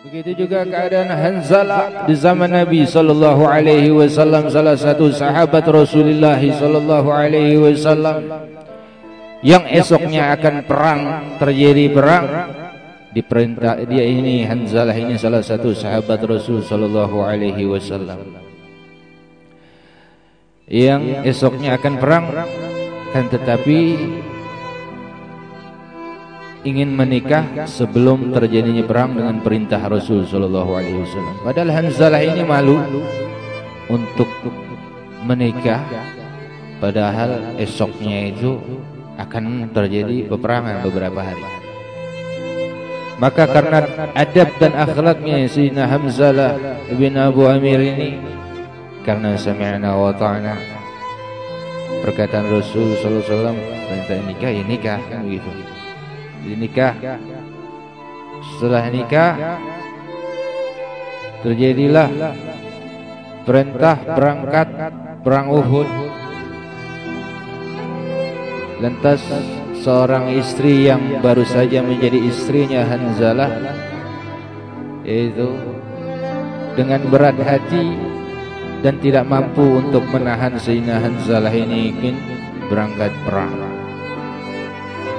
Begitu juga keadaan Hanzalah di zaman Nabi sallallahu alaihi wasallam salah satu sahabat Rasulullah sallallahu alaihi wasallam yang esoknya akan perang terjadi perang. Diperintah dia ini Hanzalah ini salah satu sahabat Rasul sallallahu alaihi wasallam yang esoknya akan perang. Kan tetapi ingin menikah sebelum terjadinya perang dengan perintah Rasul sallallahu alaihi wasallam. Padahal Hanzalah ini malu untuk menikah padahal esoknya itu akan terjadi peperangan beberapa hari. Maka karena adab dan akhlaknya Sayyidina Hamzalah bin Abu Amir ini karena sami'na wa ta'na perkataan Rasul sallallahu alaihi wasallam perintah nikah ya nikah kan begitu nikah. Setelah nikah terjadilah perintah berangkat perang Uhud. Lantas seorang istri yang baru saja menjadi istrinya Hanzalah yaitu dengan berat hati dan tidak mampu untuk menahan Sayyidina Hanzalah ini ingin berangkat perang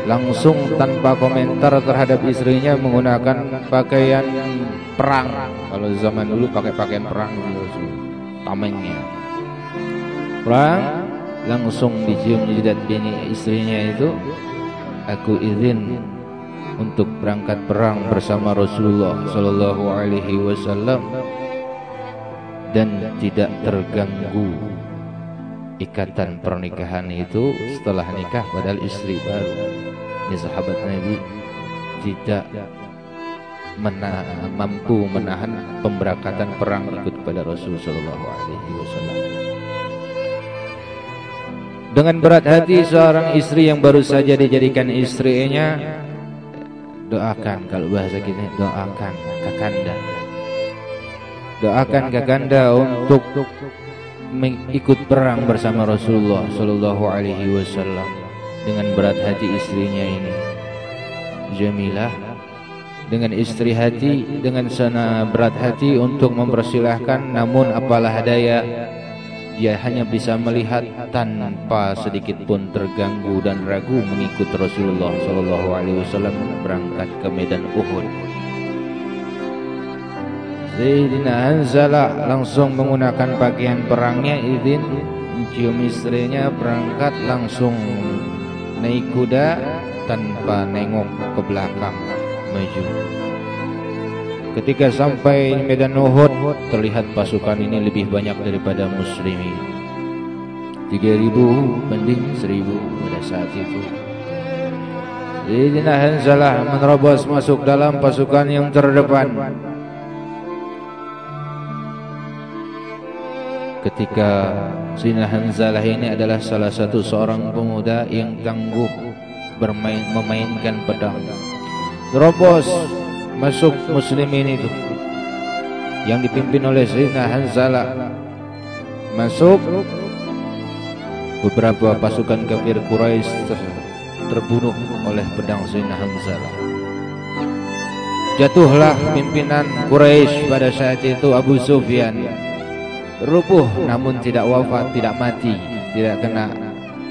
langsung tanpa komentar terhadap istrinya menggunakan pakaian perang. Kalau zaman dulu pakai pakaian perang tamengnya. Perang langsung dicium jidat bini istrinya itu aku izin untuk berangkat perang bersama Rasulullah sallallahu alaihi wasallam dan tidak terganggu ikatan pernikahan itu setelah nikah padahal istri baru ini sahabat Nabi tidak mena mampu menahan pemberakatan perang ikut kepada Rasul Shallallahu Alaihi Wasallam. Dengan berat hati seorang istri yang baru saja dijadikan istrinya doakan kalau bahasa kita doakan kakanda doakan kakanda untuk ikut perang bersama Rasulullah Shallallahu Alaihi Wasallam dengan berat hati istrinya ini. Jamilah dengan istri hati dengan sana berat hati untuk mempersilahkan namun apalah daya dia hanya bisa melihat tanpa sedikit pun terganggu dan ragu mengikut Rasulullah sallallahu alaihi wasallam berangkat ke medan Uhud Zaidina Hanzalah langsung menggunakan pakaian perangnya izin mencium istrinya berangkat langsung naik kuda tanpa nengok ke belakang maju. Ketika sampai medan Uhud terlihat pasukan ini lebih banyak daripada muslimin. 3000 banding 1000 pada saat itu. Sayyidina Hanzalah menerobos masuk dalam pasukan yang terdepan. Ketika Sina Hanzalah ini adalah salah satu seorang pemuda yang tangguh bermain memainkan pedang. Terobos masuk muslimin itu yang dipimpin oleh Sina Hanzalah masuk beberapa pasukan kafir Quraisy ter, terbunuh oleh pedang Sina Hanzalah. Jatuhlah pimpinan Quraisy pada saat itu Abu Sufyan rubuh namun tidak wafat, tidak mati, tidak kena.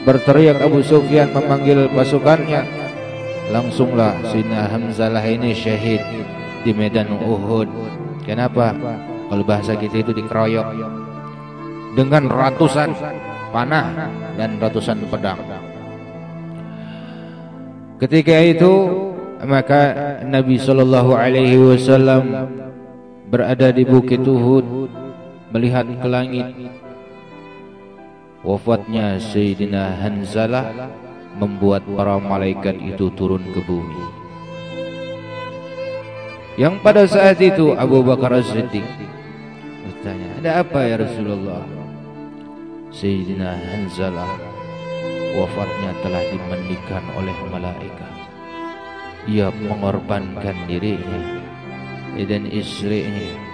Berteriak Abu Sufyan memanggil pasukannya. Langsunglah Sina Hamzalah ini syahid di medan Uhud. Kenapa? Kalau bahasa kita itu dikeroyok dengan ratusan panah dan ratusan pedang. Ketika itu maka Nabi Shallallahu Alaihi Wasallam berada di Bukit Uhud melihat ke langit. Wafatnya Sayyidina Hanzalah membuat para malaikat itu turun ke bumi. Yang pada saat itu Abu Bakar As-Siddiq bertanya ada apa ya Rasulullah? Sayyidina Hanzalah wafatnya telah dimandikan oleh malaikat. Ia mengorbankan dirinya dan istrinya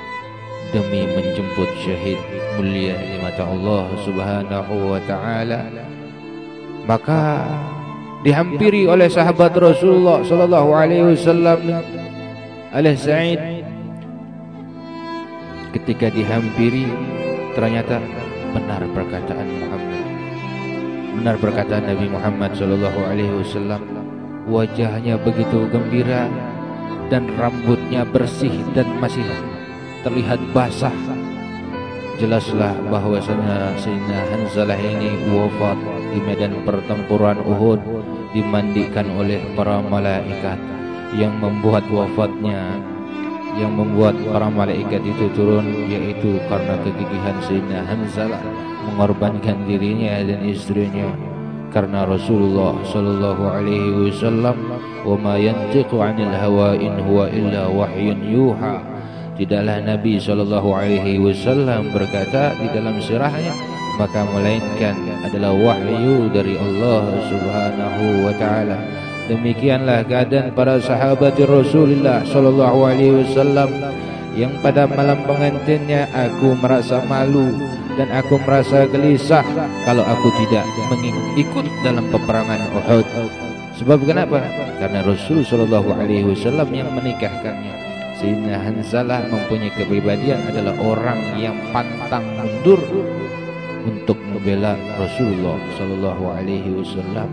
demi menjemput syahid mulia di mata Allah Subhanahu wa taala. Maka dihampiri oleh sahabat Rasulullah sallallahu alaihi wasallam oleh Sa'id ketika dihampiri ternyata benar perkataan Muhammad. Benar perkataan Nabi Muhammad sallallahu alaihi wasallam. Wajahnya begitu gembira dan rambutnya bersih dan masih terlihat basah. Jelaslah bahwasanya Sayyidina Hanzalah ini wafat di medan pertempuran Uhud dimandikan oleh para malaikat yang membuat wafatnya yang membuat para malaikat itu turun yaitu karena kegigihan Sayyidina Hanzalah mengorbankan dirinya dan istrinya. Karena Rasulullah sallallahu alaihi wasallam wa ma yantiqu 'anil hawa in huwa illa wahyun yuha Tidaklah Nabi sallallahu alaihi wasallam berkata di dalam sirahnya maka melainkan adalah wahyu dari Allah Subhanahu wa taala. Demikianlah keadaan para sahabat Rasulullah sallallahu alaihi wasallam yang pada malam pengantinnya aku merasa malu dan aku merasa gelisah kalau aku tidak mengikut dalam peperangan Uhud. Sebab kenapa? Karena Rasul sallallahu alaihi wasallam yang menikahkannya. Sayyidina Hanzalah mempunyai kepribadian adalah orang yang pantang mundur untuk membela Rasulullah sallallahu alaihi wasallam.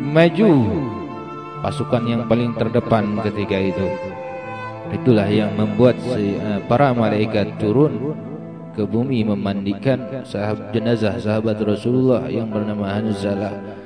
Maju pasukan yang paling terdepan ketika itu. Itulah yang membuat eh, para malaikat turun ke bumi memandikan sahab jenazah sahabat Rasulullah yang bernama Hanzalah